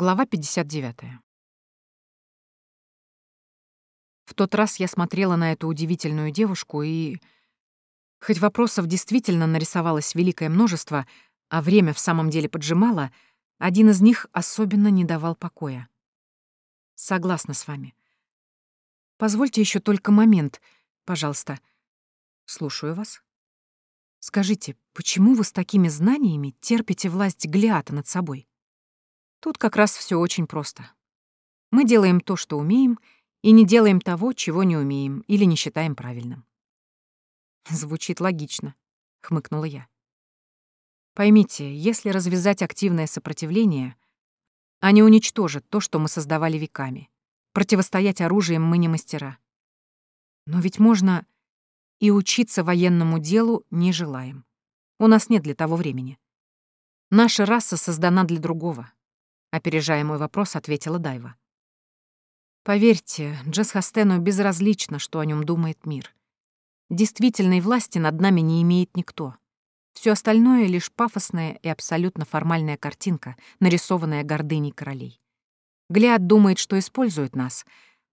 Глава 59. В тот раз я смотрела на эту удивительную девушку и... Хоть вопросов действительно нарисовалось великое множество, а время в самом деле поджимало, один из них особенно не давал покоя. Согласна с вами. Позвольте еще только момент, пожалуйста. Слушаю вас. Скажите, почему вы с такими знаниями терпите власть Глиата над собой? Тут как раз все очень просто. Мы делаем то, что умеем, и не делаем того, чего не умеем или не считаем правильным. Звучит логично, хмыкнула я. Поймите, если развязать активное сопротивление, они уничтожат то, что мы создавали веками. Противостоять оружием мы не мастера. Но ведь можно и учиться военному делу не желаем. У нас нет для того времени. Наша раса создана для другого. Опережая мой вопрос, ответила Дайва. Поверьте, Джесхастену безразлично, что о нем думает мир. Действительной власти над нами не имеет никто. Все остальное — лишь пафосная и абсолютно формальная картинка, нарисованная гордыней королей. Глиад думает, что использует нас.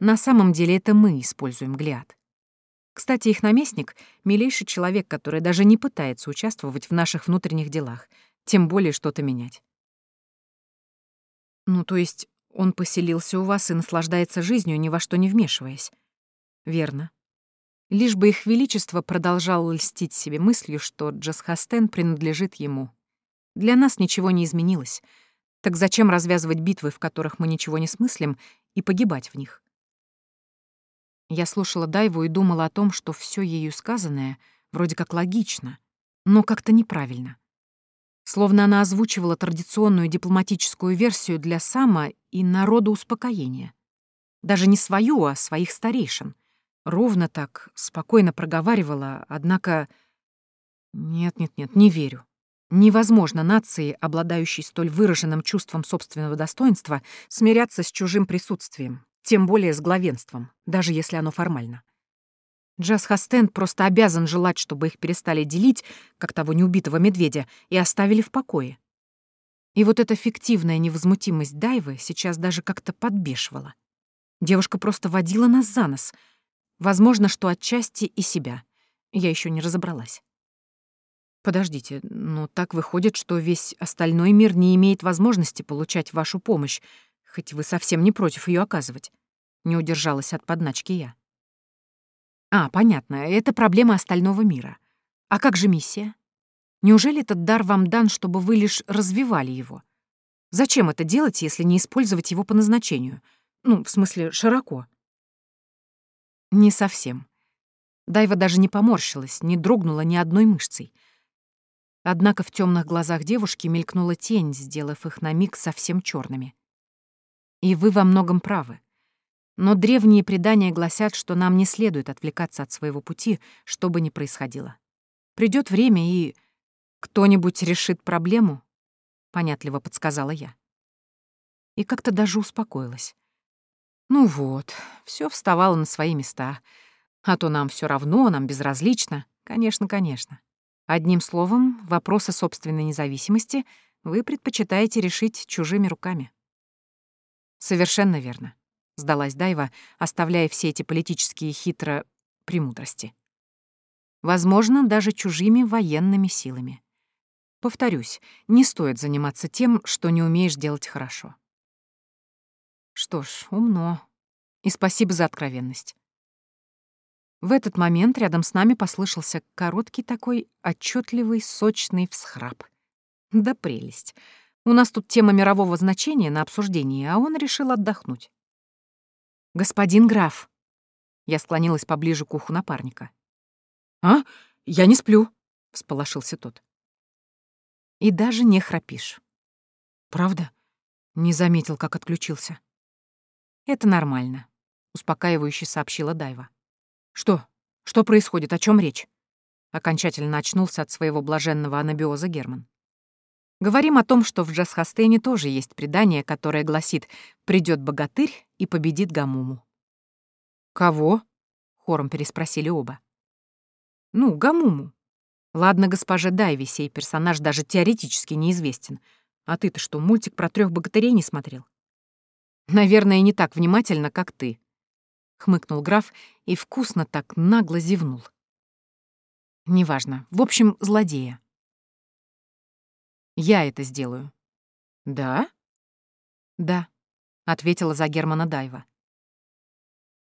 На самом деле это мы используем Глиад. Кстати, их наместник — милейший человек, который даже не пытается участвовать в наших внутренних делах, тем более что-то менять. Ну, то есть он поселился у вас и наслаждается жизнью, ни во что не вмешиваясь. Верно. Лишь бы их величество продолжал льстить себе мыслью, что Джасхастен принадлежит ему. Для нас ничего не изменилось. Так зачем развязывать битвы, в которых мы ничего не смыслим, и погибать в них? Я слушала Дайву и думала о том, что все ею сказанное вроде как логично, но как-то неправильно. Словно она озвучивала традиционную дипломатическую версию для сама и народа успокоения. Даже не свою, а своих старейшин. Ровно так, спокойно проговаривала, однако... Нет-нет-нет, не верю. Невозможно нации, обладающей столь выраженным чувством собственного достоинства, смиряться с чужим присутствием, тем более с главенством, даже если оно формально. Джаз Хастен просто обязан желать, чтобы их перестали делить, как того неубитого медведя, и оставили в покое. И вот эта фиктивная невозмутимость Дайвы сейчас даже как-то подбешивала. Девушка просто водила нас за нос — Возможно, что отчасти и себя. Я еще не разобралась. Подождите, но так выходит, что весь остальной мир не имеет возможности получать вашу помощь, хоть вы совсем не против ее оказывать. Не удержалась от подначки я. А, понятно, это проблема остального мира. А как же миссия? Неужели этот дар вам дан, чтобы вы лишь развивали его? Зачем это делать, если не использовать его по назначению? Ну, в смысле, широко. Не совсем. Дайва даже не поморщилась, не дрогнула ни одной мышцей. Однако в темных глазах девушки мелькнула тень, сделав их на миг совсем черными. И вы во многом правы. Но древние предания гласят, что нам не следует отвлекаться от своего пути, что бы ни происходило. Придет время, и кто-нибудь решит проблему, понятливо подсказала я. И как-то даже успокоилась. Ну вот, все вставало на свои места. А то нам все равно, нам безразлично. Конечно, конечно. Одним словом, вопросы собственной независимости вы предпочитаете решить чужими руками. Совершенно верно, сдалась Дайва, оставляя все эти политические хитро премудрости. Возможно, даже чужими военными силами. Повторюсь, не стоит заниматься тем, что не умеешь делать хорошо. Что ж, умно. И спасибо за откровенность. В этот момент рядом с нами послышался короткий такой отчетливый, сочный всхрап. Да прелесть. У нас тут тема мирового значения на обсуждении, а он решил отдохнуть. «Господин граф!» Я склонилась поближе к уху напарника. «А? Я не сплю!» — всполошился тот. «И даже не храпишь». «Правда?» Не заметил, как отключился. «Это нормально», — успокаивающе сообщила Дайва. «Что? Что происходит? О чем речь?» Окончательно очнулся от своего блаженного анабиоза Герман. Говорим о том, что в Джасхастене тоже есть предание, которое гласит «придет богатырь и победит Гамуму». «Кого?» — хором переспросили оба. «Ну, Гамуму. Ладно, госпоже Дайви, сей персонаж даже теоретически неизвестен. А ты-то что, мультик про трех богатырей не смотрел?» Наверное, не так внимательно, как ты», — хмыкнул граф и вкусно так нагло зевнул. «Неважно. В общем, злодея». «Я это сделаю». «Да?» «Да», — ответила за Германа Дайва.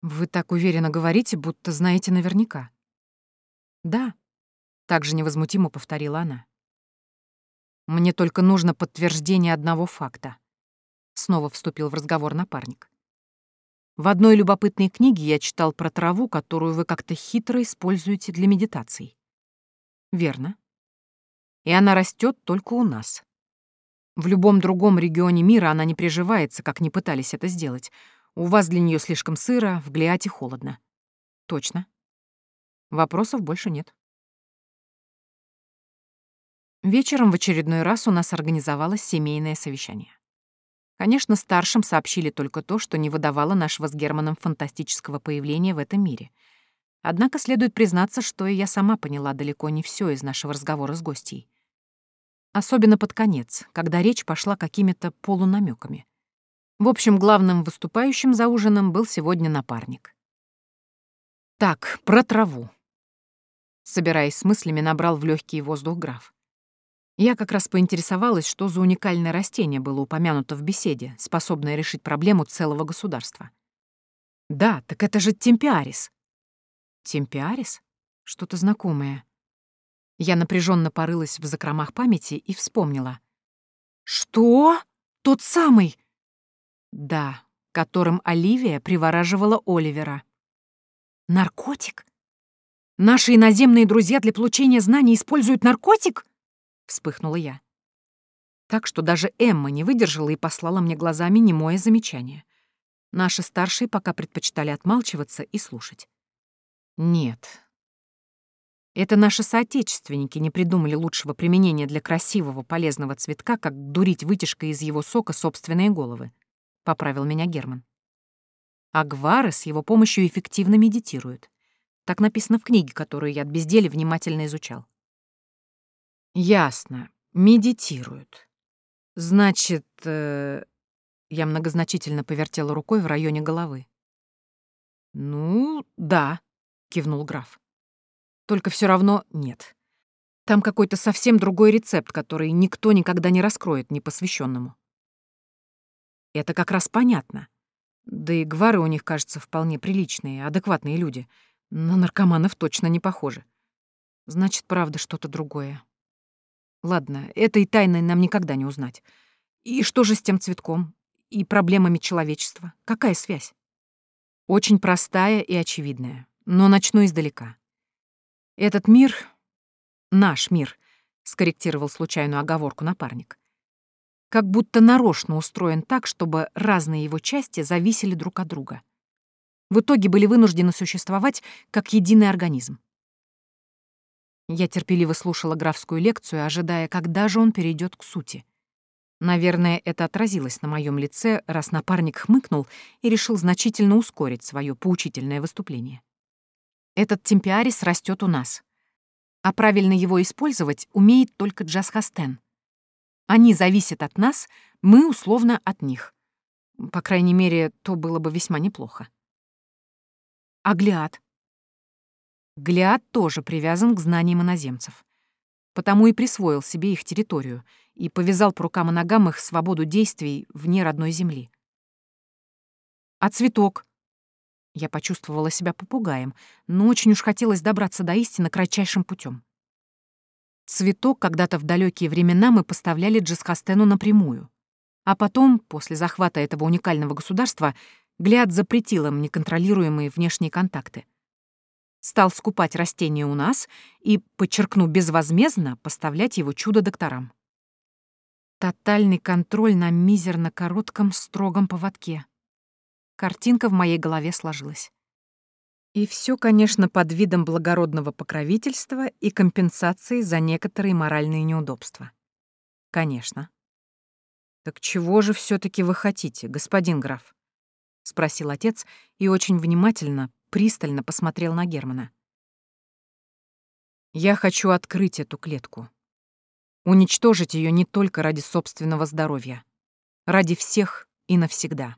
«Вы так уверенно говорите, будто знаете наверняка». «Да», — также невозмутимо повторила она. «Мне только нужно подтверждение одного факта». Снова вступил в разговор напарник. В одной любопытной книге я читал про траву, которую вы как-то хитро используете для медитаций. Верно. И она растет только у нас. В любом другом регионе мира она не приживается, как не пытались это сделать. У вас для нее слишком сыро, в Глиате холодно. Точно. Вопросов больше нет. Вечером в очередной раз у нас организовалось семейное совещание. Конечно, старшим сообщили только то, что не выдавало нашего с Германом фантастического появления в этом мире. Однако следует признаться, что и я сама поняла далеко не все из нашего разговора с гостьей. Особенно под конец, когда речь пошла какими-то полунамеками. В общем, главным выступающим за ужином был сегодня напарник. Так, про траву. Собираясь с мыслями, набрал в легкий воздух граф. Я как раз поинтересовалась, что за уникальное растение было упомянуто в беседе, способное решить проблему целого государства. Да, так это же темпиарис. Темпиарис? Что-то знакомое. Я напряженно порылась в закромах памяти и вспомнила. Что? Тот самый? Да, которым Оливия привораживала Оливера. Наркотик? Наши иноземные друзья для получения знаний используют наркотик? вспыхнула я. Так что даже Эмма не выдержала и послала мне глазами немое замечание. Наши старшие пока предпочитали отмалчиваться и слушать. Нет. Это наши соотечественники не придумали лучшего применения для красивого, полезного цветка, как дурить вытяжкой из его сока собственные головы, — поправил меня Герман. А гвары с его помощью эффективно медитируют. Так написано в книге, которую я от бездели внимательно изучал. Ясно. Медитируют. Значит, э... я многозначительно повертела рукой в районе головы. Ну, да, кивнул граф. Только все равно нет. Там какой-то совсем другой рецепт, который никто никогда не раскроет непосвященному. Это как раз понятно. Да и гвары у них, кажется, вполне приличные, адекватные люди. На наркоманов точно не похожи. Значит, правда, что-то другое. Ладно, этой тайной нам никогда не узнать. И что же с тем цветком? И проблемами человечества? Какая связь? Очень простая и очевидная, но начну издалека. Этот мир, наш мир, скорректировал случайную оговорку напарник, как будто нарочно устроен так, чтобы разные его части зависели друг от друга. В итоге были вынуждены существовать как единый организм. Я терпеливо слушала графскую лекцию, ожидая, когда же он перейдет к сути. Наверное, это отразилось на моем лице, раз напарник хмыкнул и решил значительно ускорить свое поучительное выступление. Этот темпиарис растет у нас. А правильно его использовать умеет только Джасхастен. Они зависят от нас, мы условно от них. По крайней мере, то было бы весьма неплохо. Аглиат. Глиад тоже привязан к знаниям иноземцев. Потому и присвоил себе их территорию и повязал по рукам и ногам их свободу действий вне родной земли. А цветок? Я почувствовала себя попугаем, но очень уж хотелось добраться до истины кратчайшим путем. Цветок когда-то в далекие времена мы поставляли Джисхастену напрямую. А потом, после захвата этого уникального государства, Глиад запретил им неконтролируемые внешние контакты стал скупать растения у нас и, подчеркну, безвозмездно поставлять его чудо-докторам. Тотальный контроль на мизерно коротком строгом поводке. Картинка в моей голове сложилась. И все, конечно, под видом благородного покровительства и компенсации за некоторые моральные неудобства. Конечно. Так чего же все таки вы хотите, господин граф? спросил отец и очень внимательно, пристально посмотрел на Германа. «Я хочу открыть эту клетку. Уничтожить ее не только ради собственного здоровья, ради всех и навсегда».